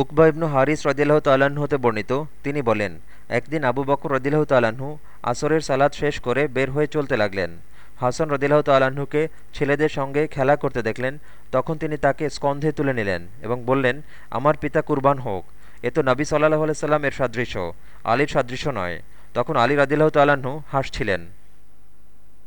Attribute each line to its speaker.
Speaker 1: উকবা ইবনু হারিস রদিল্লাহ তাল্লাহ্ন হতে বর্ণিত, তিনি বলেন, একদিন আবু বকর রদিল্লাহ তাল্লাহ্ন আসরের সালাদ শেষ করে বের হয়ে চলতে লাগলেন। হাসান রদিল্লাহ তাল্লাহ্নকে ছেলেদের সঙ্গে খেলা করতে দেখলেন, তখন তিনি তাকে স্কন্ধে তুলে নিলেন এবং বললেন, আমার পিতা কুরবান হোক। এ তো নবী সাল্লাহ আলাইসাল্লাম এর সাদৃশ্য, আলীর সাদৃশ্য নয়। তখন আলী রদিল্লাহ তাল্লাহ্ন হাসছিলেন।